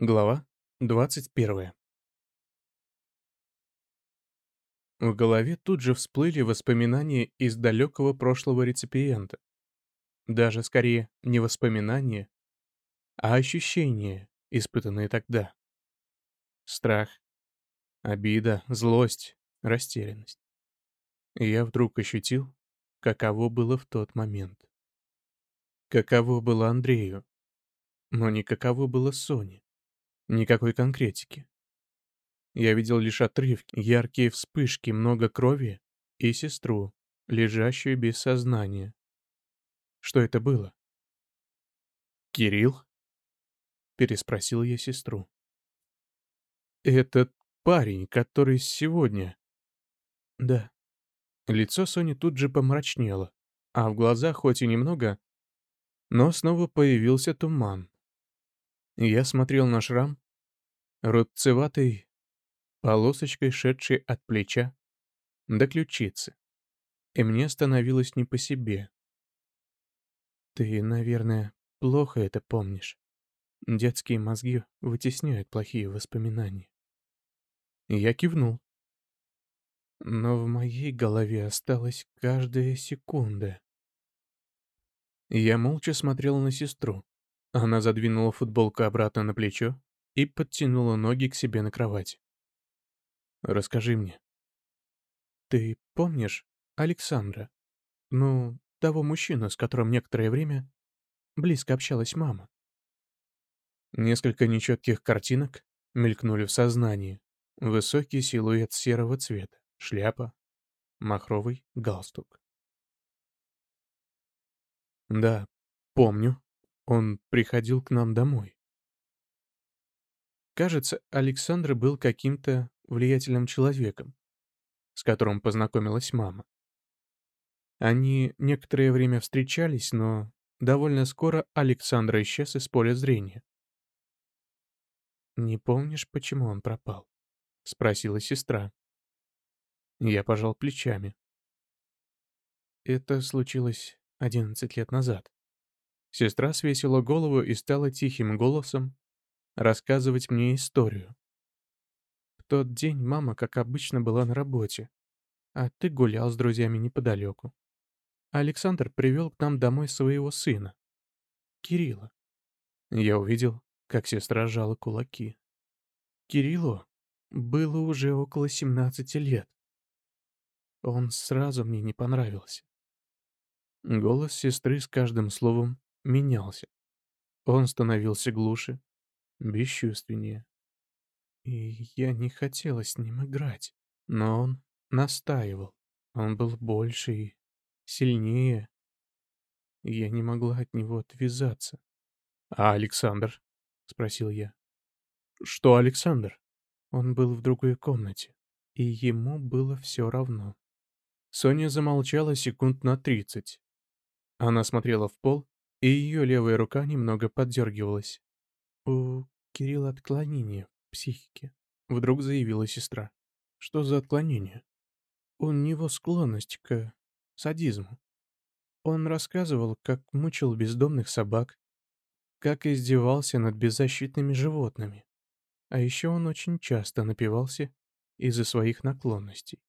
Глава 21. В голове тут же всплыли воспоминания из далекого прошлого реципиента. Даже скорее не воспоминания, а ощущения, испытанные тогда. Страх, обида, злость, растерянность. И я вдруг ощутил, каково было в тот момент. Каково было Андрею, но не каково было Соне. Никакой конкретики. Я видел лишь отрывки, яркие вспышки, много крови и сестру, лежащую без сознания. Что это было? «Кирилл?» — переспросил я сестру. «Этот парень, который сегодня...» «Да». Лицо Сони тут же помрачнело, а в глазах хоть и немного, но снова появился туман. Я смотрел на шрам, рубцеватой полосочкой, шедшей от плеча до ключицы, и мне становилось не по себе. Ты, наверное, плохо это помнишь. Детские мозги вытесняют плохие воспоминания. Я кивнул. Но в моей голове осталась каждая секунда. Я молча смотрел на сестру. Она задвинула футболку обратно на плечо и подтянула ноги к себе на кровать. «Расскажи мне». «Ты помнишь Александра? Ну, того мужчину, с которым некоторое время близко общалась мама?» Несколько нечетких картинок мелькнули в сознании. Высокий силуэт серого цвета, шляпа, махровый галстук. «Да, помню», он приходил к нам домой. Кажется, Александр был каким-то влиятельным человеком, с которым познакомилась мама. Они некоторое время встречались, но довольно скоро Александр исчез из поля зрения. «Не помнишь, почему он пропал?» — спросила сестра. Я пожал плечами. Это случилось одиннадцать лет назад. Сестра свесила голову и стала тихим голосом рассказывать мне историю. В тот день мама, как обычно, была на работе, а ты гулял с друзьями неподалеку. Александр привел к нам домой своего сына, Кирилла. Я увидел, как сестра сжала кулаки. Кириллу было уже около 17 лет. Он сразу мне не понравился. Голос сестры с каждым словом менялся. Он становился глуше, бесчувственнее. И я не хотела с ним играть, но он настаивал. Он был больше и сильнее. Я не могла от него отвязаться. «А Александр?» — спросил я. «Что Александр?» Он был в другой комнате, и ему было все равно. Соня замолчала секунд на тридцать. Она смотрела в пол, и ее левая рука немного поддергивалась. «У Кирилла отклонение в психике», — вдруг заявила сестра. «Что за отклонение?» «У него склонность к садизму. Он рассказывал, как мучил бездомных собак, как издевался над беззащитными животными. А еще он очень часто напивался из-за своих наклонностей.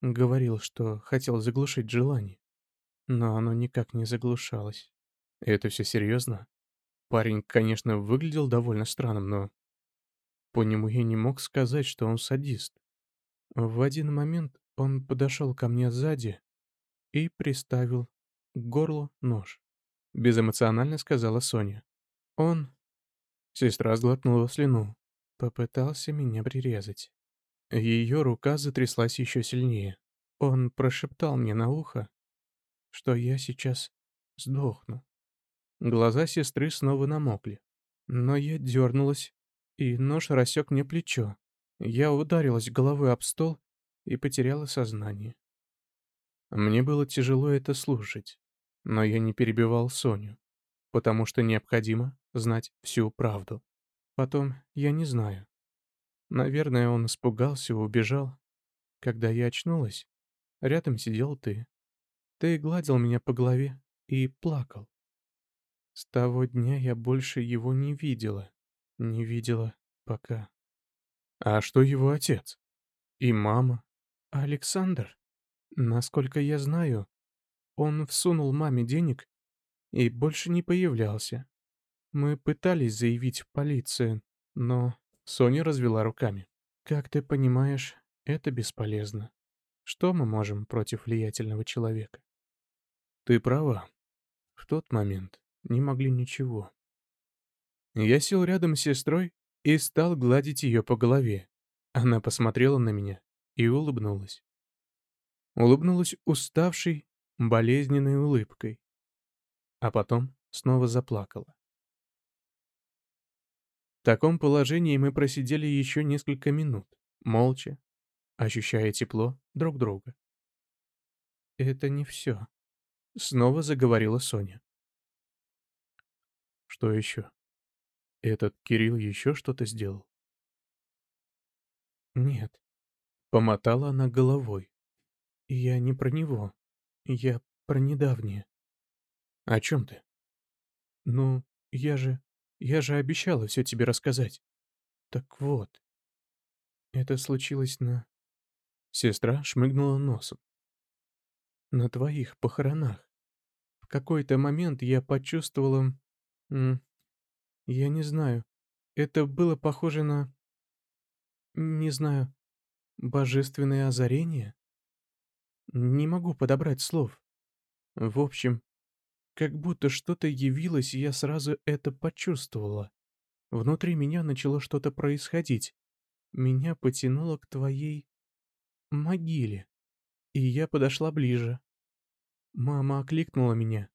Говорил, что хотел заглушить желание, но оно никак не заглушалось. Это все серьезно? Парень, конечно, выглядел довольно странным, но... По нему я не мог сказать, что он садист. В один момент он подошел ко мне сзади и приставил к горлу нож. Безэмоционально сказала Соня. Он... Сестра сглотнула слюну. Попытался меня прирезать. Ее рука затряслась еще сильнее. Он прошептал мне на ухо, что я сейчас сдохну. Глаза сестры снова намокли. Но я дернулась, и нож рассек мне плечо. Я ударилась головой об стол и потеряла сознание. Мне было тяжело это слушать, но я не перебивал Соню, потому что необходимо знать всю правду. Потом я не знаю. Наверное, он испугался и убежал. Когда я очнулась, рядом сидел ты. Ты гладил меня по голове и плакал. С того дня я больше его не видела. Не видела пока. А что его отец? И мама? Александр? Насколько я знаю, он всунул маме денег и больше не появлялся. Мы пытались заявить в полицию, но Соня развела руками. Как ты понимаешь, это бесполезно. Что мы можем против влиятельного человека? Ты права. В тот момент не могли ничего. Я сел рядом с сестрой и стал гладить ее по голове. Она посмотрела на меня и улыбнулась. Улыбнулась уставшей, болезненной улыбкой. А потом снова заплакала. В таком положении мы просидели еще несколько минут, молча, ощущая тепло друг друга. «Это не все», — снова заговорила Соня. «Что еще? Этот Кирилл еще что-то сделал?» «Нет», — помотала она головой. «Я не про него. Я про недавнее». «О чем ты?» «Ну, я же я же обещала все тебе рассказать. Так вот. Это случилось на... Сестра шмыгнула носом. На твоих похоронах. В какой-то момент я почувствовала... Я не знаю. Это было похоже на... Не знаю. Божественное озарение? Не могу подобрать слов. В общем, как будто что-то явилось, и я сразу это почувствовала. Внутри меня начало что-то происходить. Меня потянуло к твоей... могиле. И я подошла ближе. Мама окликнула меня.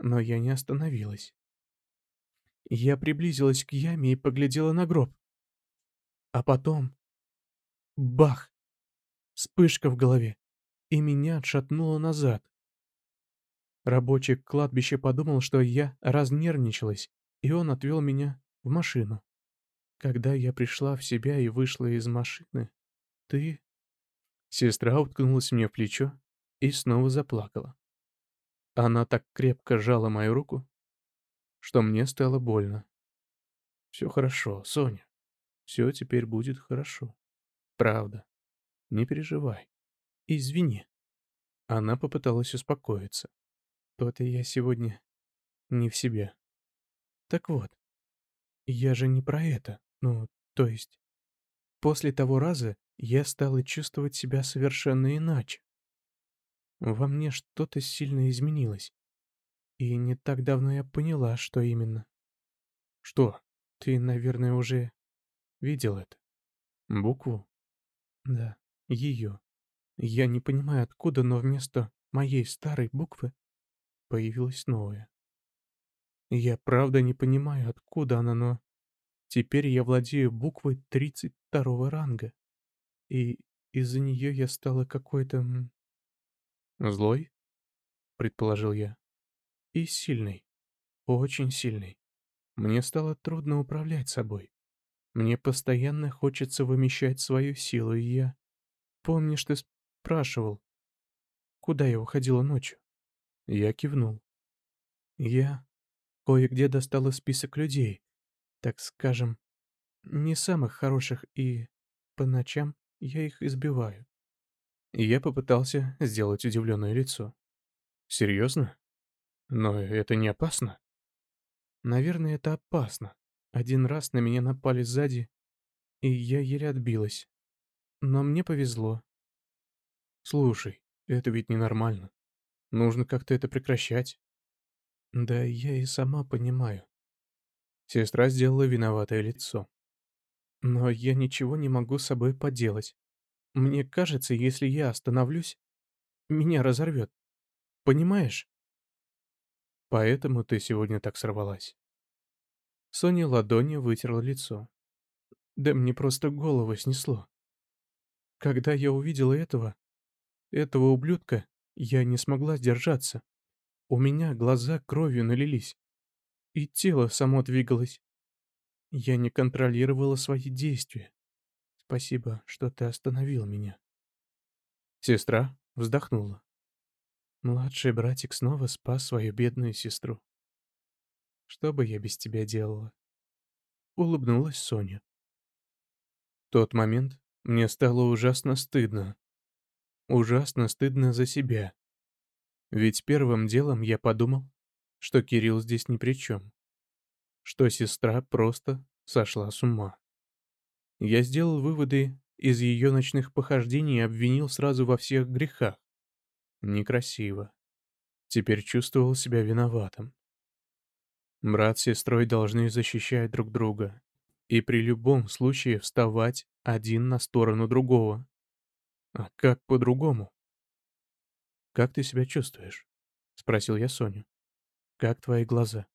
Но я не остановилась. Я приблизилась к яме и поглядела на гроб. А потом... Бах! Вспышка в голове, и меня отшатнуло назад. Рабочий кладбище подумал, что я разнервничалась, и он отвел меня в машину. Когда я пришла в себя и вышла из машины, ты... Сестра уткнулась мне в плечо и снова заплакала. Она так крепко сжала мою руку, что мне стало больно. Все хорошо, Соня. Все теперь будет хорошо. Правда. Не переживай. Извини. Она попыталась успокоиться. То-то я сегодня не в себе. Так вот, я же не про это. Ну, то есть... После того раза я стала чувствовать себя совершенно иначе. Во мне что-то сильно изменилось. И не так давно я поняла, что именно. Что? Ты, наверное, уже видел это? Букву? Да, ее. Я не понимаю откуда, но вместо моей старой буквы появилось новое. Я правда не понимаю, откуда она, но теперь я владею буквой 32 ранга, и из-за нее я стала какой-то... Злой? Предположил я. И сильный. Очень сильный. Мне стало трудно управлять собой. Мне постоянно хочется вымещать свою силу, и я... Помнишь, ты спрашивал, куда я уходила ночью? Я кивнул. Я кое-где достала список людей, так скажем, не самых хороших, и по ночам я их избиваю. Я попытался сделать удивленное лицо. Серьезно? Но это не опасно? Наверное, это опасно. Один раз на меня напали сзади, и я еле отбилась. Но мне повезло. Слушай, это ведь ненормально. Нужно как-то это прекращать. Да я и сама понимаю. Сестра сделала виноватое лицо. Но я ничего не могу с собой поделать. Мне кажется, если я остановлюсь, меня разорвет. Понимаешь? Поэтому ты сегодня так сорвалась. Соня ладонью вытерла лицо. Да мне просто голову снесло. Когда я увидела этого, этого ублюдка, я не смогла сдержаться. У меня глаза кровью налились. И тело само двигалось. Я не контролировала свои действия. Спасибо, что ты остановил меня. Сестра вздохнула. Младший братик снова спас свою бедную сестру. Что бы я без тебя делала? улыбнулась Соня. В тот момент мне стало ужасно стыдно. Ужасно стыдно за себя. Ведь первым делом я подумал, что Кирилл здесь ни при чем. Что сестра просто сошла с ума. Я сделал выводы из ее ночных похождений и обвинил сразу во всех грехах. Некрасиво. Теперь чувствовал себя виноватым. Брат с сестрой должны защищать друг друга и при любом случае вставать один на сторону другого. А как по-другому? «Как ты себя чувствуешь?» — спросил я Соню. «Как твои глаза?»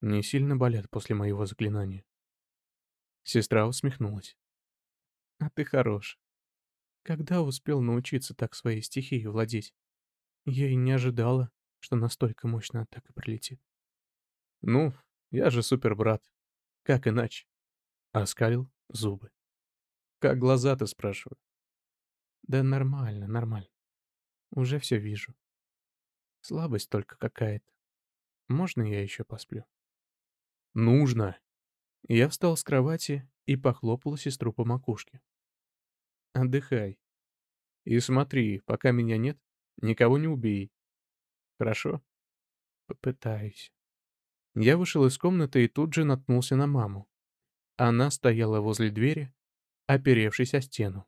«Не сильно болят после моего заклинания?» Сестра усмехнулась. «А ты хорош. Когда успел научиться так своей стихией владеть? Я и не ожидала, что настолько мощно атака прилетит». «Ну, я же супербрат. Как иначе?» Оскалил зубы. «Как глаза-то, спрашиваю?» «Да нормально, нормально. Уже все вижу. Слабость только какая-то. Можно я еще посплю?» «Нужно!» Я встал с кровати и похлопал сестру по макушке. «Отдыхай. И смотри, пока меня нет, никого не убей. Хорошо?» «Попытаюсь». Я вышел из комнаты и тут же наткнулся на маму. Она стояла возле двери, оперевшись о стену.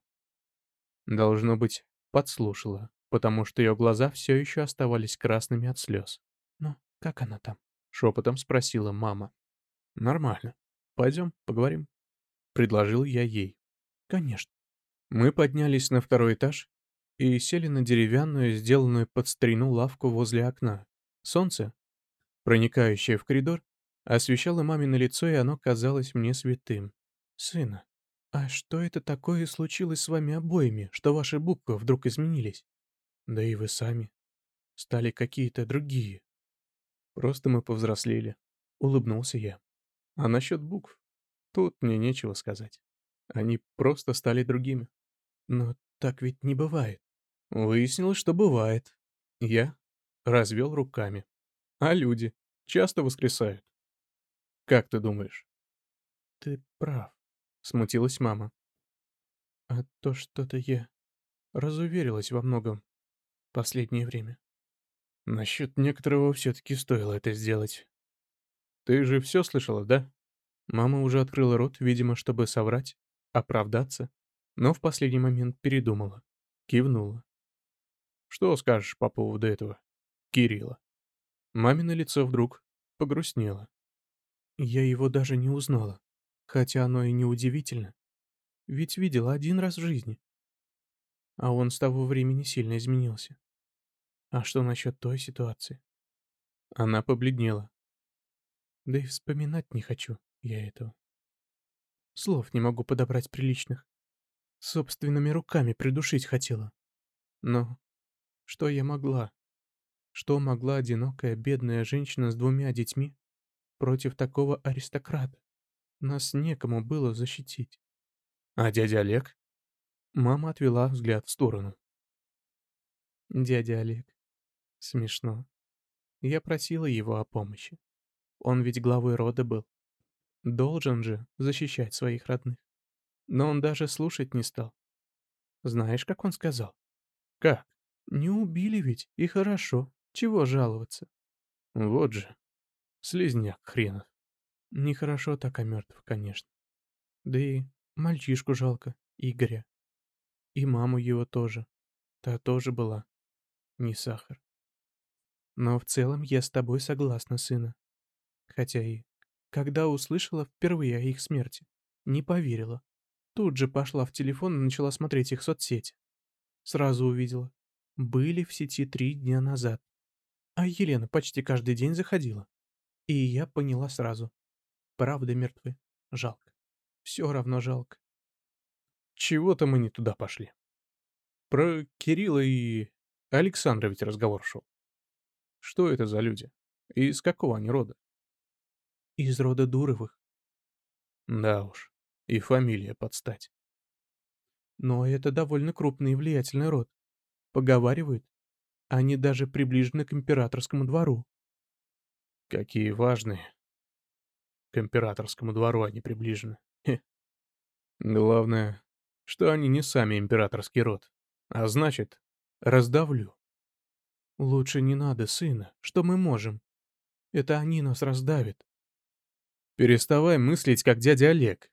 Должно быть, подслушала, потому что ее глаза все еще оставались красными от слез. «Ну, как она там?» — шепотом спросила мама. «Нормально. Пойдем, поговорим», — предложил я ей. «Конечно». Мы поднялись на второй этаж и сели на деревянную, сделанную под старину лавку возле окна. Солнце, проникающее в коридор, освещало мамино лицо, и оно казалось мне святым. «Сына, а что это такое случилось с вами обоими, что ваши буквы вдруг изменились? Да и вы сами стали какие-то другие. Просто мы повзрослели», — улыбнулся я. А насчет букв? Тут мне нечего сказать. Они просто стали другими. Но так ведь не бывает. Выяснилось, что бывает. Я развел руками. А люди часто воскресают. Как ты думаешь? Ты прав, смутилась мама. А то что-то я разуверилась во многом последнее время. Насчет некоторого все-таки стоило это сделать. Ты же все слышала, да? Мама уже открыла рот, видимо, чтобы соврать, оправдаться, но в последний момент передумала, кивнула. Что скажешь по поводу этого, Кирилла? Мамино лицо вдруг погрустнело. Я его даже не узнала, хотя оно и не удивительно. Ведь видела один раз в жизни. А он с того времени сильно изменился. А что насчет той ситуации? Она побледнела. Да и вспоминать не хочу я этого. Слов не могу подобрать приличных. Собственными руками придушить хотела. Но что я могла? Что могла одинокая бедная женщина с двумя детьми против такого аристократа? Нас некому было защитить. А дядя Олег? Мама отвела взгляд в сторону. Дядя Олег. Смешно. Я просила его о помощи. Он ведь главой рода был. Должен же защищать своих родных. Но он даже слушать не стал. Знаешь, как он сказал? Как? Не убили ведь, и хорошо. Чего жаловаться? Вот же. Слизняк хренов. Нехорошо так о мертвых, конечно. Да и мальчишку жалко, Игоря. И маму его тоже. Та тоже была. Не сахар. Но в целом я с тобой согласна, сына. Хотя и когда услышала впервые о их смерти, не поверила. Тут же пошла в телефон и начала смотреть их соцсети. Сразу увидела. Были в сети три дня назад. А Елена почти каждый день заходила. И я поняла сразу. Правда мертвы. Жалко. Все равно жалко. Чего-то мы не туда пошли. Про Кирилла и Александра ведь разговор шел. Что это за люди? И из какого они рода? Из рода Дуровых. Да уж, и фамилия подстать. Но это довольно крупный и влиятельный род. Поговаривают, они даже приближены к императорскому двору. Какие важные. к императорскому двору они приближены. Хе. Главное, что они не сами императорский род, а значит, раздавлю. Лучше не надо, сына, что мы можем. Это они нас раздавят. Переставай мыслить, как дядя Олег.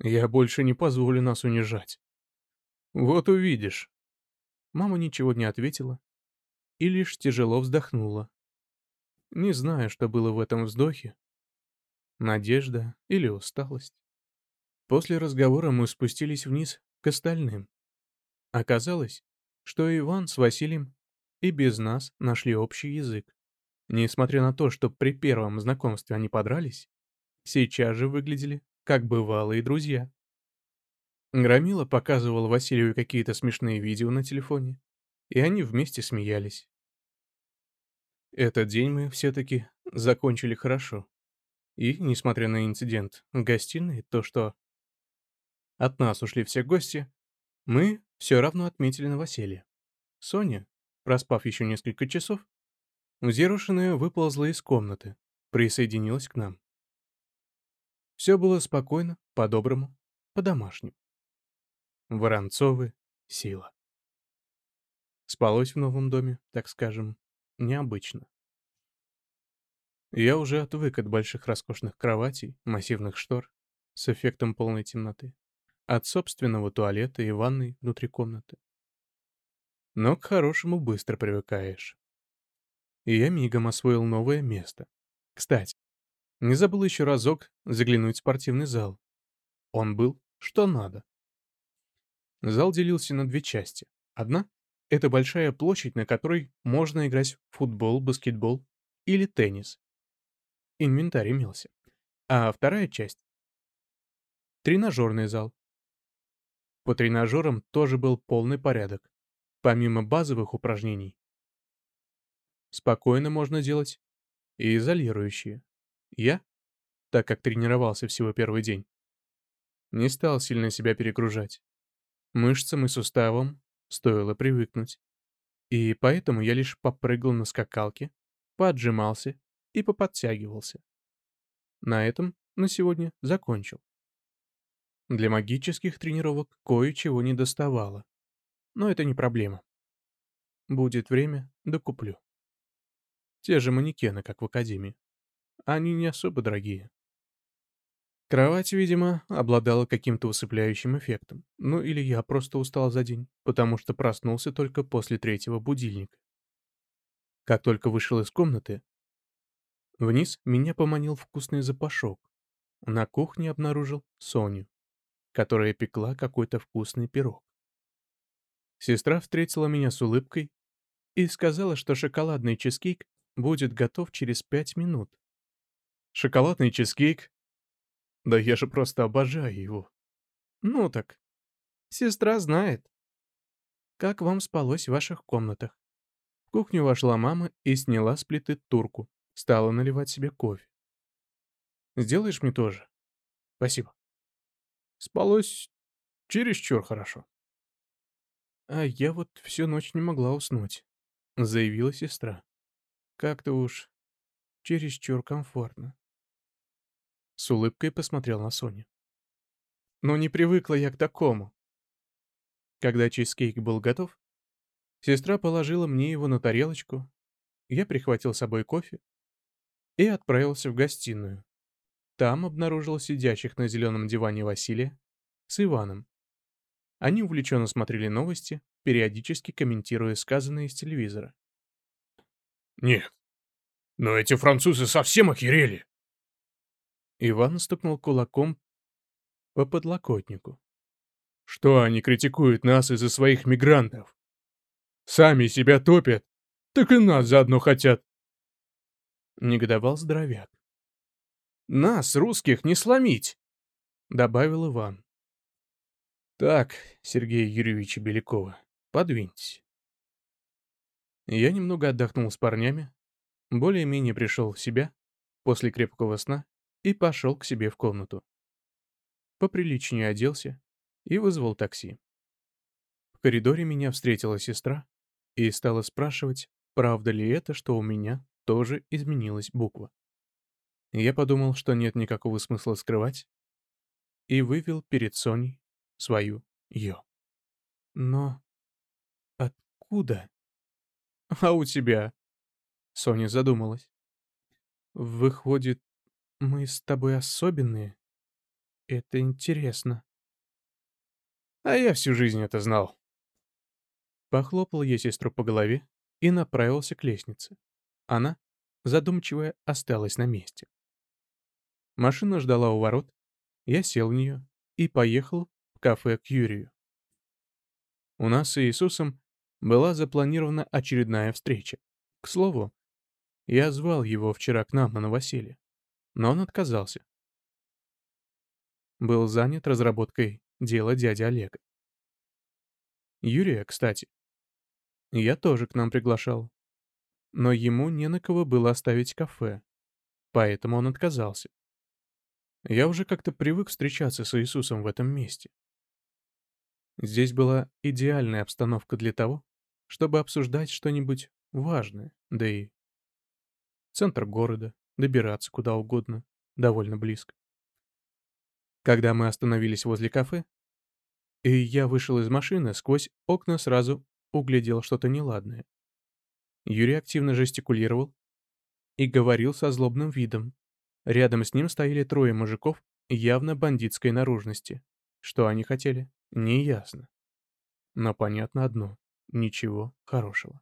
Я больше не позволю нас унижать. Вот увидишь. Мама ничего не ответила и лишь тяжело вздохнула. Не знаю, что было в этом вздохе. Надежда или усталость. После разговора мы спустились вниз к остальным. Оказалось, что Иван с Василием и без нас нашли общий язык. Несмотря на то, что при первом знакомстве они подрались, сейчас же выглядели как бывалые друзья. Громила показывал Василию какие-то смешные видео на телефоне, и они вместе смеялись. Этот день мы все-таки закончили хорошо. И, несмотря на инцидент в гостиной, то, что от нас ушли все гости, мы все равно отметили новоселье. Соня, проспав еще несколько часов, взъерошенная выползла из комнаты, присоединилась к нам. Все было спокойно, по-доброму, по-домашнему. Воронцовы — сила. Спалось в новом доме, так скажем, необычно. Я уже отвык от больших роскошных кроватей, массивных штор с эффектом полной темноты, от собственного туалета и ванной внутри комнаты. Но к хорошему быстро привыкаешь. И я мигом освоил новое место. Кстати, не забыл еще разок заглянуть в спортивный зал. Он был что надо. Зал делился на две части. Одна — это большая площадь, на которой можно играть в футбол, баскетбол или теннис. Инвентарь имелся. А вторая часть — тренажерный зал. По тренажерам тоже был полный порядок, помимо базовых упражнений. Спокойно можно делать и изолирующие. Я, так как тренировался всего первый день, не стал сильно себя перегружать. Мышцам и суставам стоило привыкнуть. И поэтому я лишь попрыгал на скакалке, поотжимался и поподтягивался. На этом на сегодня закончил. Для магических тренировок кое-чего не доставало. Но это не проблема. Будет время, докуплю. Те же манекены, как в академии. Они не особо дорогие. Кровать, видимо, обладала каким-то усыпляющим эффектом. Ну или я просто устал за день, потому что проснулся только после третьего будильника. Как только вышел из комнаты, вниз меня поманил вкусный запашок. На кухне обнаружил Соню, которая пекла какой-то вкусный пирог. Сестра встретила меня с улыбкой и сказала, что шоколадный чизкейк будет готов через пять минут. Шоколадный чизкейк да я же просто обожаю его. Ну так, сестра знает. Как вам спалось в ваших комнатах? В кухню вошла мама и сняла с плиты турку. Стала наливать себе кофе. Сделаешь мне тоже? Спасибо. Спалось чересчур хорошо. А я вот всю ночь не могла уснуть, заявила сестра. Как-то уж чересчур комфортно. С улыбкой посмотрел на Соню. Но не привыкла я к такому. Когда чизкейк был готов, сестра положила мне его на тарелочку, я прихватил с собой кофе и отправился в гостиную. Там обнаружил сидящих на зеленом диване Василия с Иваном. Они увлеченно смотрели новости, периодически комментируя сказанное из телевизора. «Нет, но эти французы совсем охерели!» Иван стукнул кулаком по подлокотнику. «Что они критикуют нас из-за своих мигрантов? Сами себя топят, так и нас заодно хотят!» Негодовал здоровяк. «Нас, русских, не сломить!» — добавил Иван. «Так, Сергей Юрьевич Белякова, подвиньтесь». Я немного отдохнул с парнями, более-менее пришел в себя после крепкого сна и пошел к себе в комнату. Поприличнее оделся и вызвал такси. В коридоре меня встретила сестра и стала спрашивать, правда ли это, что у меня тоже изменилась буква. Я подумал, что нет никакого смысла скрывать, и вывел перед Соней свою «ё». Но откуда? А у тебя? Соня задумалась. Выходит, мы с тобой особенные? Это интересно. А я всю жизнь это знал. Похлопал я сестру по голове и направился к лестнице. Она, задумчивая, осталась на месте. Машина ждала у ворот, я сел в нее и поехал в кафе к Юрию. У нас с Иисусом была запланирована очередная встреча. К слову, я звал его вчера к нам на новоселье, но он отказался. Был занят разработкой дела дяди Олега. Юрия, кстати, я тоже к нам приглашал. Но ему не на кого было оставить кафе, поэтому он отказался. Я уже как-то привык встречаться с Иисусом в этом месте. Здесь была идеальная обстановка для того, чтобы обсуждать что-нибудь важное, да и центр города, добираться куда угодно, довольно близко. Когда мы остановились возле кафе, и я вышел из машины, сквозь окна сразу углядел что-то неладное. Юрий активно жестикулировал и говорил со злобным видом, Рядом с ним стояли трое мужиков явно бандитской наружности. Что они хотели, неясно. Но понятно одно — ничего хорошего.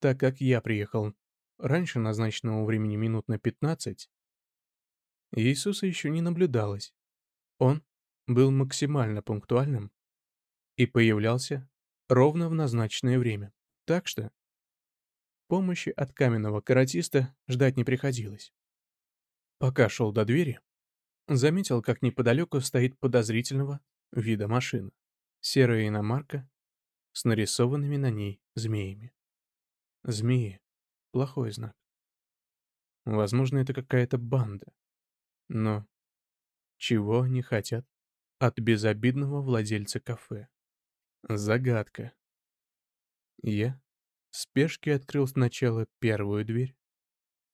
Так как я приехал раньше назначенного времени минут на 15, Иисуса еще не наблюдалось. Он был максимально пунктуальным и появлялся ровно в назначенное время. Так что помощи от каменного каратиста ждать не приходилось. Пока шел до двери, заметил, как неподалеку стоит подозрительного вида машина. Серая иномарка с нарисованными на ней змеями. Змеи — плохой знак. Возможно, это какая-то банда. Но чего они хотят от безобидного владельца кафе? Загадка. Я в спешке открыл сначала первую дверь,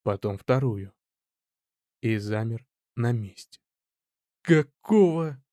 потом вторую и замер на месте. «Какого?»